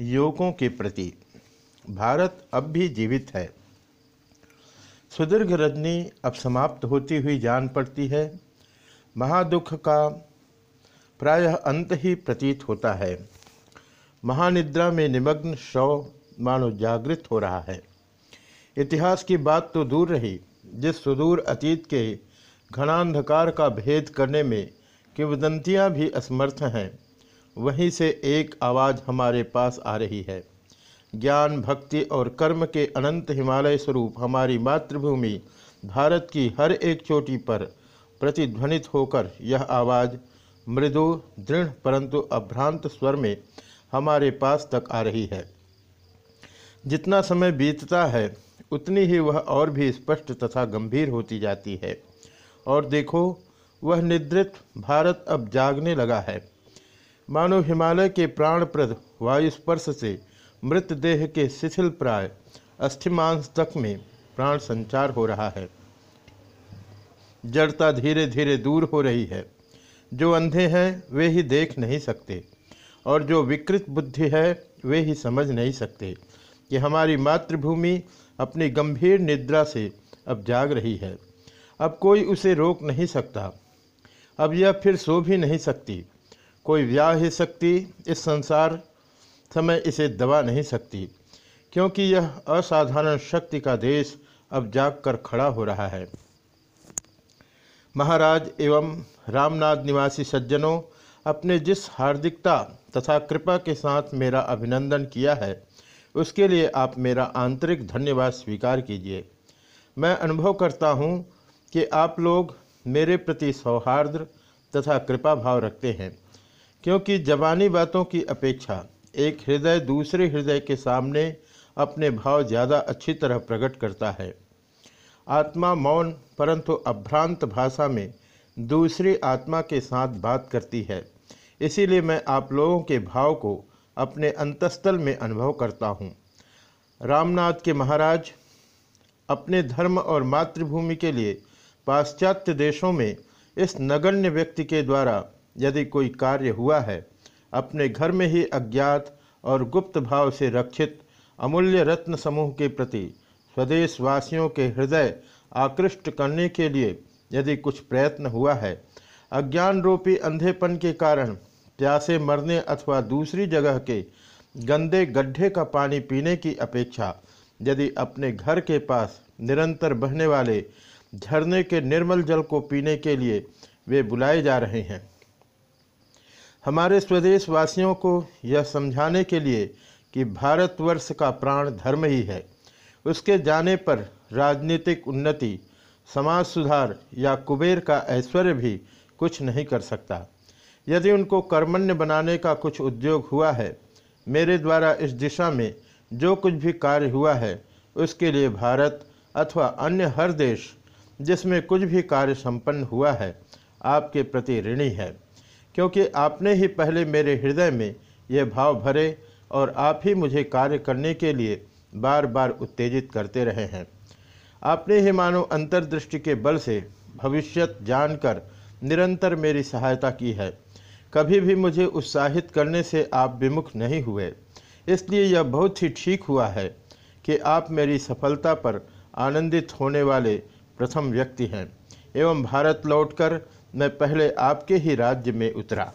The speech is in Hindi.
युवकों के प्रति। भारत अब भी जीवित है। सुदीर्घ रजनी अब समाप्त होती हुई जान पड़ती है। महादुख का प्रायः अंत ही प्रतीत होता है। महानिद्रा में निमग्न शव मानो जागृत हो रहा है। इतिहास की बात तो दूर रही, जिस सुदूर अतीत के घनांधकार का भेद करने में किवदंतियाँ भी असमर्थ हैं। वहीं से एक आवाज़ हमारे पास आ रही है। ज्ञान, भक्ति और कर्म के अनंत हिमालय स्वरूप हमारी मातृभूमि भारत की हर एक चोटी पर प्रतिध्वनित होकर यह आवाज़ मृदु, दृढ़ परंतु अभ्रांत स्वर में हमारे पास तक आ रही है। जितना समय बीतता है, उतनी ही वह और भी स्पष्ट तथा गंभीर होती जाती है। और देखो, वह निद्रित भारत अब जागने लगा है। मानो हिमालय के प्राणप्रद वायुस्पर्श से मृतदेह के शिथिल प्राय अस्थिमांस तक में प्राण संचार हो रहा है। जड़ता धीरे धीरे दूर हो रही है। जो अंधे हैं, वे ही देख नहीं सकते। और जो विकृत बुद्धि है, वे ही समझ नहीं सकते कि हमारी मातृभूमि अपनी गंभीर निद्रा से अब जाग रही है। अब कोई उसे रोक नहीं सकता। अब यह फिर सो भी नहीं सकती। कोई व्याह शक्ति इस संसार समय इसे दबा नहीं सकती, क्योंकि यह असाधारण शक्ति का देश अब जाग कर खड़ा हो रहा है। महाराज एवं रामनाथ निवासी सज्जनों, अपने जिस हार्दिकता तथा कृपा के साथ मेरा अभिनंदन किया है, उसके लिए आप मेरा आंतरिक धन्यवाद स्वीकार कीजिए। मैं अनुभव करता हूँ कि आप लोग मेरे प्रति सौहार्द तथा कृपा भाव रखते हैं। क्योंकि जबानी बातों की अपेक्षा एक हृदय दूसरे हृदय के सामने अपने भाव ज़्यादा अच्छी तरह प्रकट करता है। आत्मा मौन, परंतु अभ्रांत भाषा में दूसरी आत्मा के साथ बात करती है। इसीलिए मैं आप लोगों के भाव को अपने अंतस्थल में अनुभव करता हूँ। रामनाथ के महाराज अपने धर्म और मातृभूमि के लिए पाश्चात्य देशों में इस नगण्य व्यक्ति के द्वारा यदि कोई कार्य हुआ है, अपने घर में ही अज्ञात और गुप्त भाव से रक्षित अमूल्य रत्न समूह के प्रति स्वदेशवासियों के हृदय आकृष्ट करने के लिए यदि कुछ प्रयत्न हुआ है अज्ञान रूपी अंधेपन के कारण प्यासे मरने अथवा दूसरी जगह के गंदे गड्ढे का पानी पीने की अपेक्षा यदि अपने घर के पास निरंतर बहने वाले झरने के निर्मल जल को पीने के लिए वे बुलाए जा रहे हैं। हमारे स्वदेशवासियों को यह समझाने के लिए कि भारतवर्ष का प्राण धर्म ही है। उसके जाने पर राजनीतिक उन्नति, समाज सुधार या कुबेर का ऐश्वर्य भी कुछ नहीं कर सकता। यदि उनको कर्मण्य बनाने का कुछ उद्योग हुआ है, मेरे द्वारा इस दिशा में जो कुछ भी कार्य हुआ है, उसके लिए भारत अथवा अन्य हर देश जिसमें कुछ भी कार्य संपन्न हुआ है, आपके प्रति ऋणी है। क्योंकि आपने ही पहले मेरे हृदय में यह भाव भरे और आप ही मुझे कार्य करने के लिए बार बार उत्तेजित करते रहे हैं। आपने ही मानो अंतर्दृष्टि के बल से भविष्यत जानकर निरंतर मेरी सहायता की है। कभी भी मुझे उत्साहित करने से आप विमुख नहीं हुए। इसलिए यह बहुत ही ठीक हुआ है कि आप मेरी सफलता पर आनंदित होने वाले प्रथम व्यक्ति हैं। एवं भारत लौटकर मैं पहले आपके ही राज्य में उतरा।